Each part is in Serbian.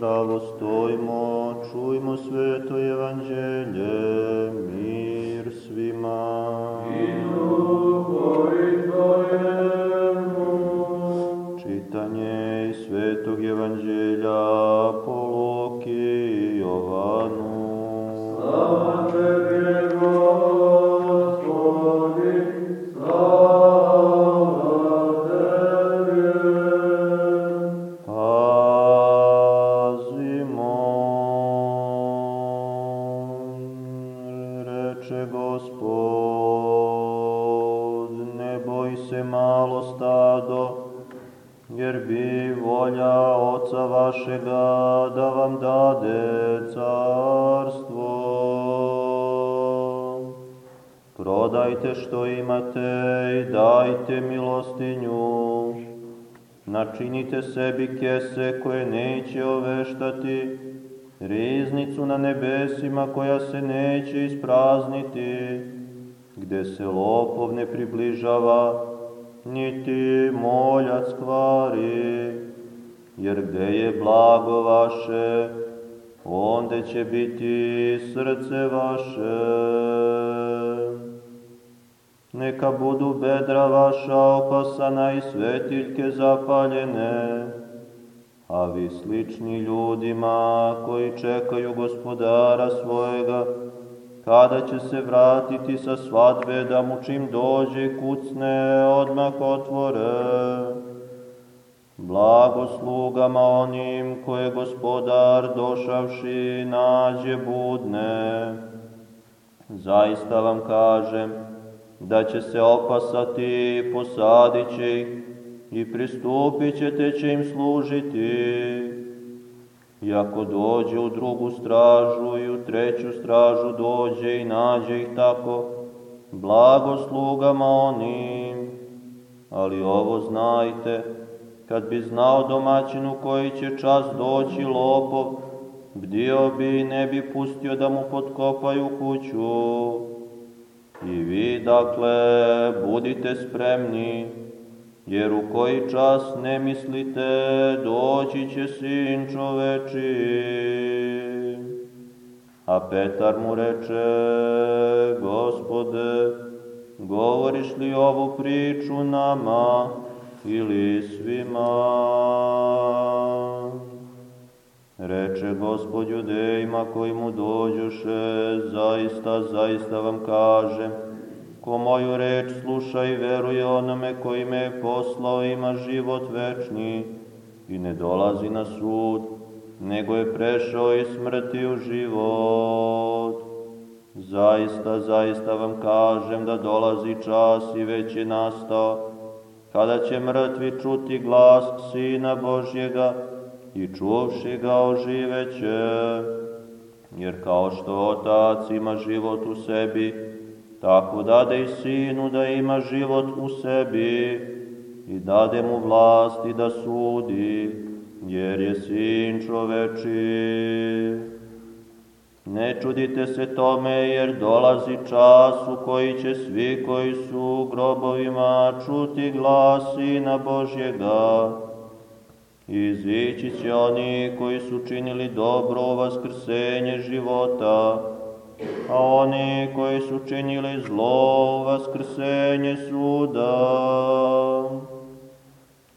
pravo stojimo, čujmo sveto evanđelje, mir svima. I. Čitanje iz svetog evanđelja malo stado, jer bi volja Oca vašega da vam dade carstvo. Prodajte što imate i dajte milostinju, načinite sebi kese koje neće oveštati, riznicu na nebesima koja se neće isprazniti, gde se lopov ne približava, niti moljac kvari, jer gde je blago vaše, onda će biti srce vaše. Neka budu bedra vaša opasana i svetiljke zapaljene, a vi slični ljudima koji čekaju gospodara svojega, kada će se vratiti sa svadbe da mu čim dođe kucne odmah otvore. Blago slugama onim koje gospodar došavši nađe budne. Zaista vam kažem da će se opasati, posadit će ih i pristupit ćete će im služiti. I ako dođe u drugu stražu i u treću stražu dođe i nađe ih tako, blago slugama onim. Ali ovo znajte, kad bi znao domaćinu koji će čas doći lopov, bdio bi i ne bi pustio da mu potkopaju kuću. I vi, dakle, budite spremni, jer u koji čas ne mislite doći će sin čoveči. A Petar mu reče, gospode, govoriš li ovu priču nama ili svima? Reče gospod judejima koji mu dođoše, zaista, zaista vam kažem, ko moju reč sluša i veruje onome koji me je poslao ima život večni i ne dolazi na sud, nego je prešao iz smrti u život. Zaista, zaista vam kažem da dolazi čas i već je nastao, kada će mrtvi čuti glas Sina Božjega i čuvši ga oživeće, jer kao što Otac ima život u sebi, tako dade i Sinu da ima život u sebi i dade mu vlasti da sudi, jer je Sin čoveči. Ne čudite se tome, jer dolazi čas u koji će svi koji su u grobovima čuti glas Sina Božjega. Izvići će oni koji su činili dobro vaskrsenje života, a oni koji su činili zlo vaskrsenje suda.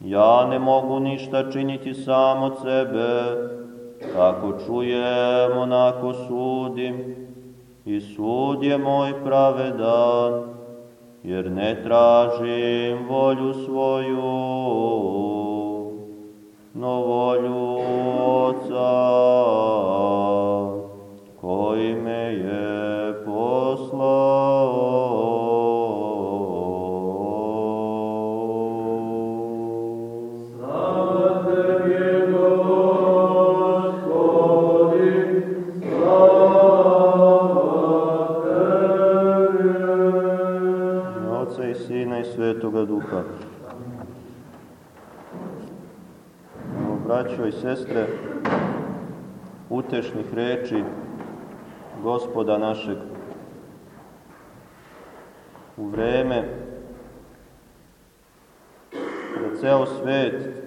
Ja ne mogu ništa činiti sam od sebe, kako čujem, onako sudim, i sud je moj pravedan, jer ne tražim volju svoju, no volju Oca, braćo i sestre, utešnih reči gospoda našeg u vreme kada ceo svet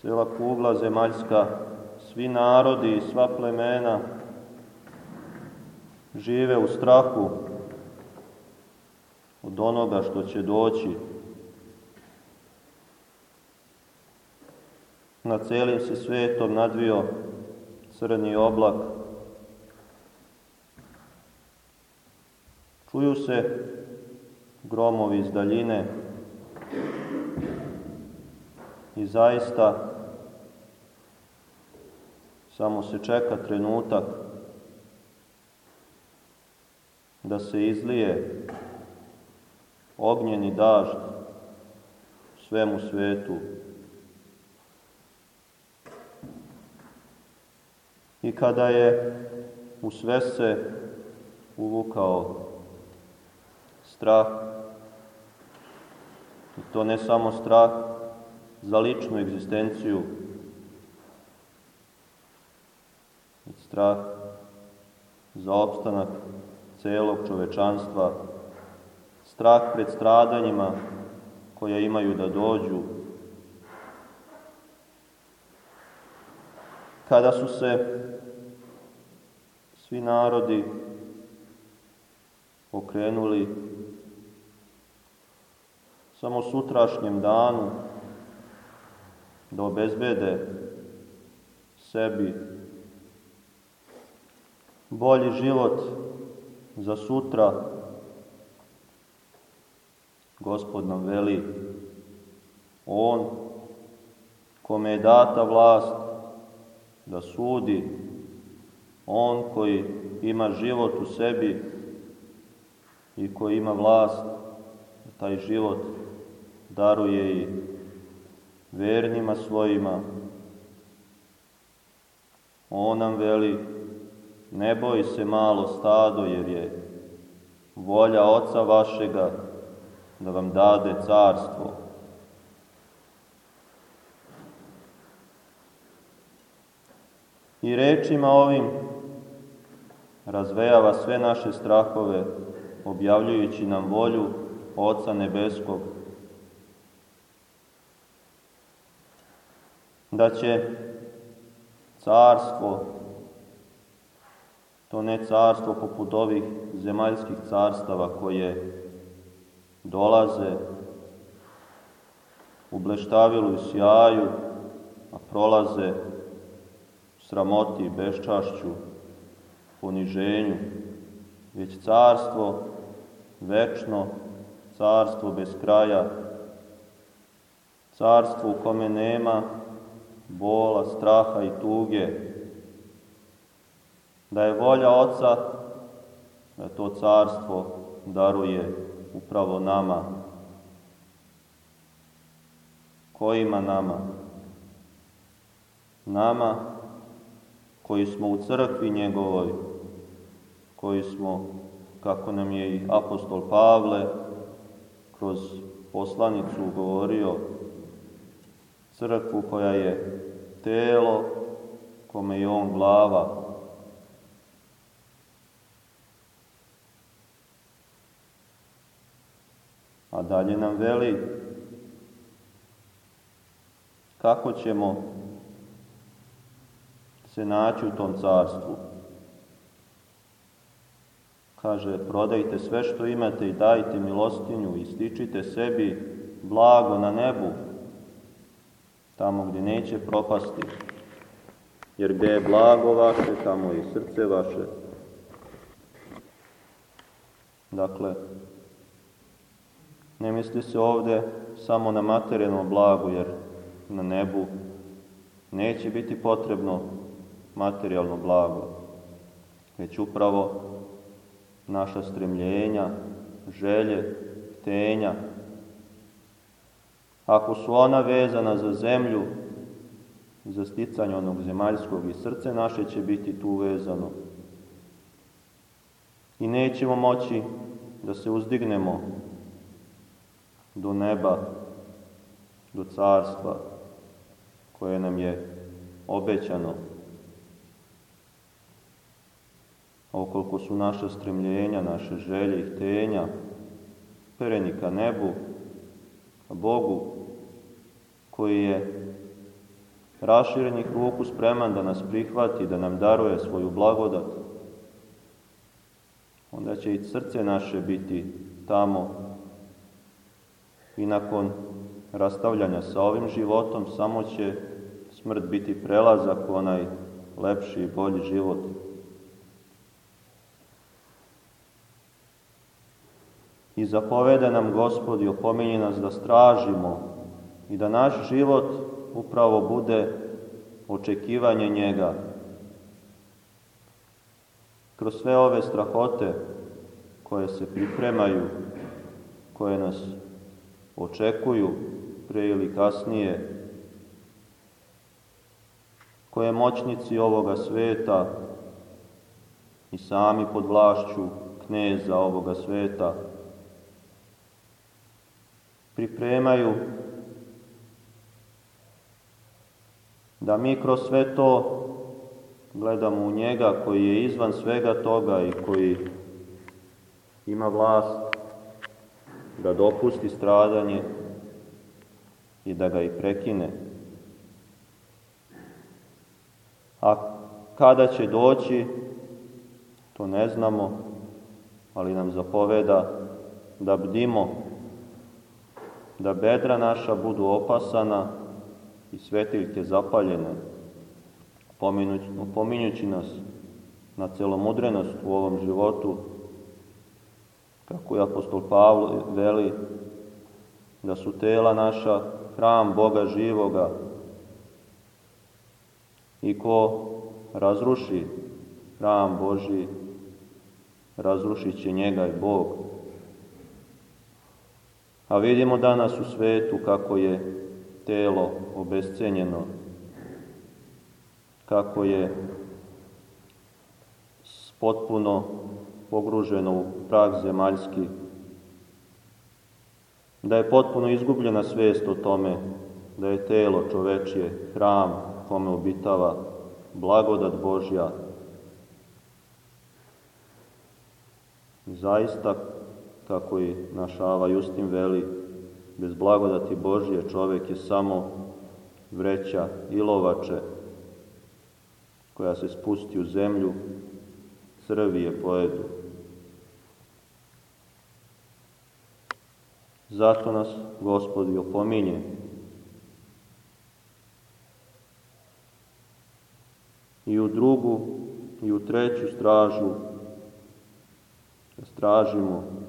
cela kugla zemaljska, svi narodi i sva plemena žive u strahu od onoga što će doći. Na celim se svetom nadvio crni oblak. Čuju se gromovi iz daljine i zaista samo se čeka trenutak da se izlije ognjeni dažd svemu svetu. I kada je u sve se uvukao strah, i to ne samo strah za ličnu egzistenciju, već strah za opstanak celog čovečanstva, strah pred stradanjima koja imaju da dođu. Kada su se svi narodi okrenuli samo sutrašnjem danu da obezbede sebi bolji život za sutra, Gospod nam veli, On kome je data vlast da sudi, On koji ima život u sebi i koji ima vlast da taj život daruje i vernima svojima. On nam veli, ne boj se malo stado, jer je volja Oca vašega da vam dade carstvo. I rečima ovim razvejava sve naše strahove, objavljujući nam volju Oca Nebeskog, da će carstvo, to ne carstvo poput ovih zemaljskih carstava koje dolaze u bleštavilu i sjaju, a prolaze sramoti beščašću, poniženju, već carstvo večno, carstvo bez kraja, carstvo u kome nema bola, straha i tuge, da je volja Oca da to carstvo daruje upravo nama. Kojima nama? Nama koji smo u crkvi njegovoj, koji smo, kako nam je i apostol Pavle kroz poslanicu govorio, crkvu koja je telo, kome je on glava, A dalje nam veli kako ćemo se naći u tom carstvu. Kaže, prodajte sve što imate i dajte milostinju i stičite sebi blago na nebu, tamo gdje neće propasti. Jer gdje je blago vaše, tamo je srce vaše. Dakle, Ne misli se ovde samo na materijalno blago, jer na nebu neće biti potrebno materijalno blago, već upravo naša stremljenja, želje, htenja. Ako su ona vezana za zemlju, za sticanje onog zemaljskog i srce naše će biti tu vezano. I nećemo moći da se uzdignemo do neba, do carstva koje nam je obećano. A ukoliko su naše stremljenja, naše želje i htenja pereni ka nebu, a Bogu koji je raširenih ruku spreman da nas prihvati, da nam daruje svoju blagodat, onda će i srce naše biti tamo i nakon rastavljanja sa ovim životom samo će smrt biti prelazak onaj lepši i bolji život. I zapovede nam Gospod i opominje nas da stražimo i da naš život upravo bude očekivanje njega. Kroz sve ove strahote koje se pripremaju, koje nas očekuju pre ili kasnije, koje moćnici ovoga sveta i sami pod vlašću kneza ovoga sveta pripremaju da mi kroz sve to gledamo u njega koji je izvan svega toga i koji ima vlast da dopusti stradanje i da ga i prekine. A kada će doći, to ne znamo, ali nam zapoveda da bdimo, da bedra naša budu opasana i svetiljke zapaljene, pominjući nas na celomudrenost u ovom životu, kako je apostol Pavlo veli, da su tela naša hram Boga živoga i ko razruši hram Boži, razrušit će njega i Bog. A vidimo danas u svetu kako je telo obescenjeno, kako je potpuno pogruženo u prah zemaljski, da je potpuno izgubljena svest o tome da je telo čovečije hram kome obitava blagodat Božja. Zaista, kako i naš Ava Justin veli, bez blagodati Božje čovek je samo vreća ilovače koja se spusti u zemlju, crvi je pojedu. Zato nas Gospod i opominje. I u drugu i u treću stražu da stražimo.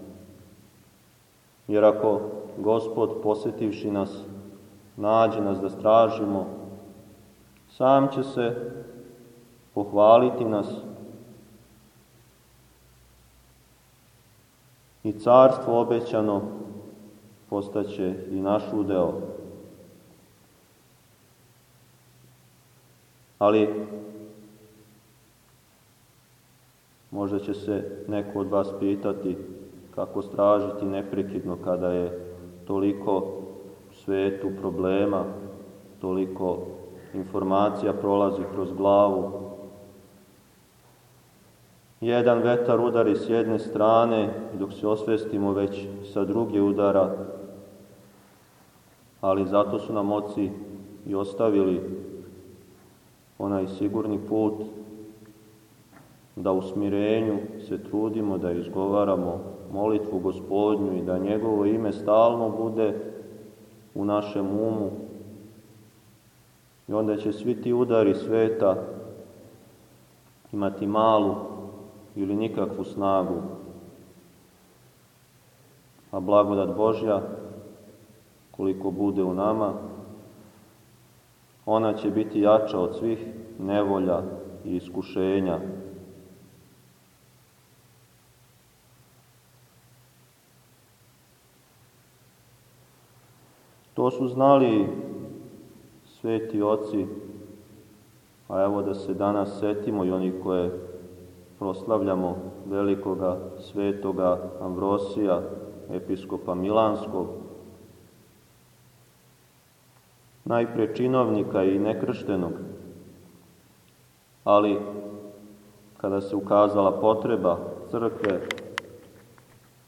Jer ako Gospod posetivši nas nađe nas da stražimo, sam će se pohvaliti nas i carstvo obećano postaće i naš udeo. Ali možda će se neko od vas pitati kako stražiti neprekidno kada je toliko svetu problema, toliko informacija prolazi kroz glavu. Jedan vetar udari s jedne strane, dok se osvestimo već sa druge udara, ali zato su nam oci i ostavili onaj sigurni put da u smirenju se trudimo da izgovaramo molitvu gospodnju i da njegovo ime stalno bude u našem umu. I onda će svi ti udari sveta imati malu ili nikakvu snagu. A blagodat Božja koliko bude u nama, ona će biti jača od svih nevolja i iskušenja. To su znali sveti oci, a evo da se danas setimo i oni koje proslavljamo velikoga svetoga Ambrosija, episkopa Milanskog, najpre činovnika i nekrštenog, ali kada se ukazala potreba crkve,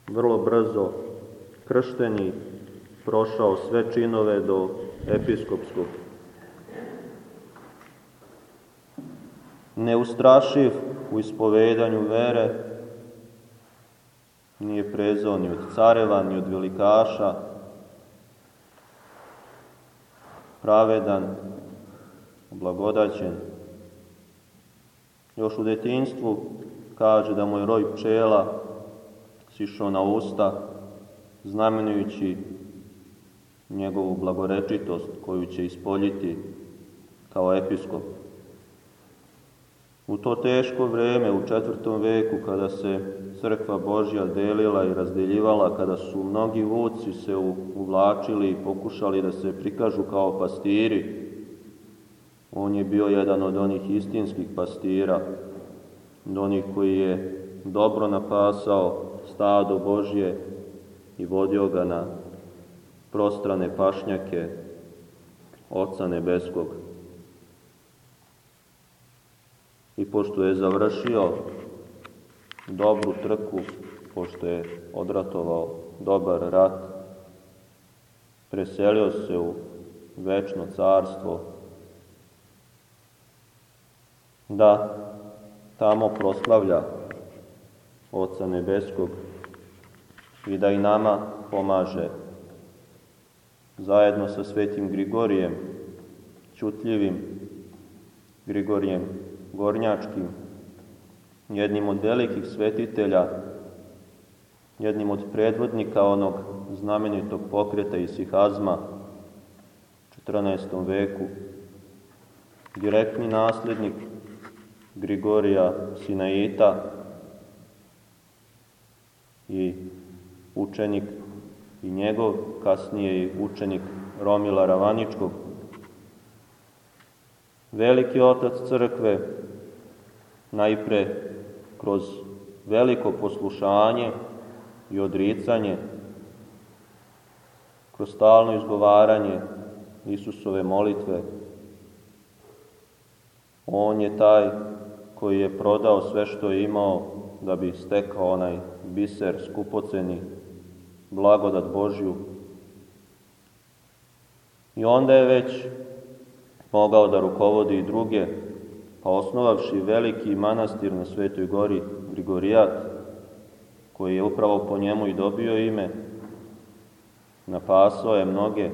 vrlo brzo kršteni prošao sve činove do episkopskog neustrašiv u ispovedanju vere, nije prezao ni od careva, ni od velikaša, pravedan, blagodaćen. Još u detinstvu kaže da mu je roj pčela sišao na usta, znamenujući njegovu blagorečitost koju će ispoljiti kao episkop. U to teško vreme, u četvrtom veku, kada se crkva Božja delila i razdeljivala, kada su mnogi vuci se uvlačili i pokušali da se prikažu kao pastiri, on je bio jedan od onih istinskih pastira, od onih koji je dobro napasao stado Božje i vodio ga na prostrane pašnjake Oca Nebeskog. I pošto je završio dobru trku, pošto je odratovao dobar rat, preselio se u večno carstvo, da tamo proslavlja Oca Nebeskog i da i nama pomaže zajedno sa svetim Grigorijem, čutljivim Grigorijem Gornjačkim, jednim od velikih svetitelja, jednim od predvodnika onog znamenitog pokreta i sihazma 14. veku, direktni naslednik Grigorija Sinaita i učenik i njegov, kasnije i učenik Romila Ravaničkog. Veliki otac crkve, najpre kroz veliko poslušanje i odricanje, kroz stalno izgovaranje Isusove molitve. On je taj koji je prodao sve što je imao da bi stekao onaj biser skupoceni, blagodat Božju. I onda je već mogao da rukovodi i druge, pa osnovavši veliki manastir na Svetoj gori Grigorijat, koji je upravo po njemu i dobio ime, napasao je mnoge,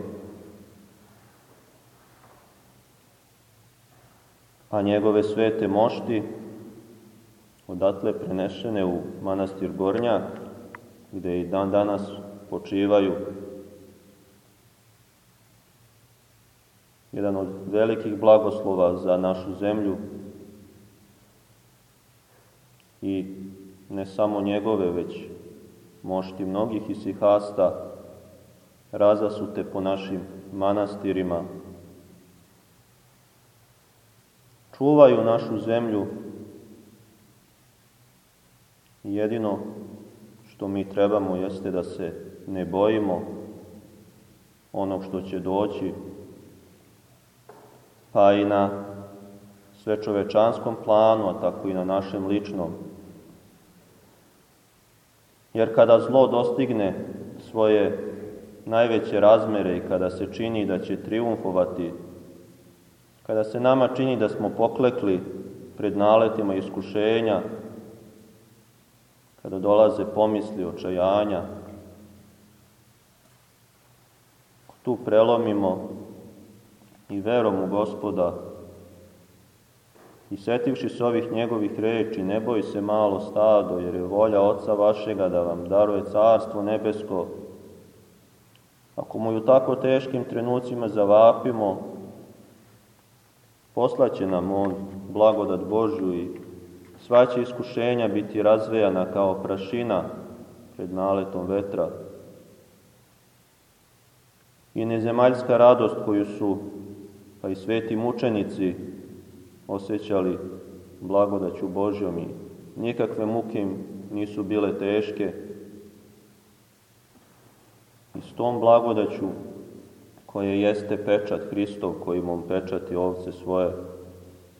a njegove svete mošti odatle prenešene u manastir Gornjak, gde i dan danas počivaju. Jedan od velikih blagoslova za našu zemlju i ne samo njegove, već mošti mnogih isihasta razasute po našim manastirima. Čuvaju našu zemlju jedino što mi trebamo jeste da se ne bojimo onog što će doći, pa i na svečovečanskom planu, a tako i na našem ličnom. Jer kada zlo dostigne svoje najveće razmere i kada se čini da će triumfovati, kada se nama čini da smo poklekli pred naletima iskušenja, kada dolaze pomisli očajanja, tu prelomimo i verom u gospoda i setivši se ovih njegovih reči, ne boj se malo stado, jer je volja Oca vašega da vam daruje carstvo nebesko. Ako mu u tako teškim trenucima zavapimo, poslaće nam on blagodat Božju i Sva će iskušenja biti razvejana kao prašina pred naletom vetra. I nezemaljska radost koju su pa i sveti mučenici osjećali blagodaću Božjom i nikakve muke im nisu bile teške. I s tom blagodaću koje jeste pečat Hristov kojim on pečati ovce svoje,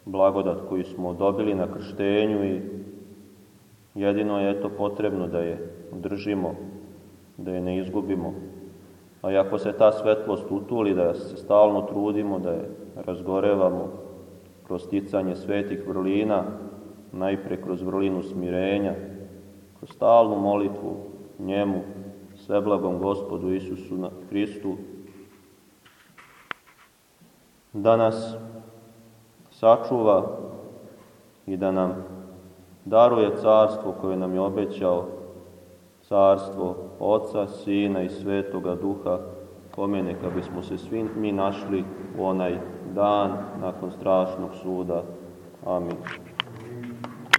blagodat koju smo dobili na krštenju i jedino je to potrebno da je držimo, da je ne izgubimo. A ako se ta svetlost utuli, da se stalno trudimo, da je razgorevamo, kroz sticanje svetih vrlina, najpre kroz vrlinu smirenja, kroz stalnu molitvu njemu, sveblagom gospodu Isusu na Hristu, da nas sačuva i da nam daruje carstvo koje nam je obećao, carstvo Oca, Sina i Svetoga Duha, kome neka bismo se svi mi našli u onaj dan nakon strašnog suda. Amin.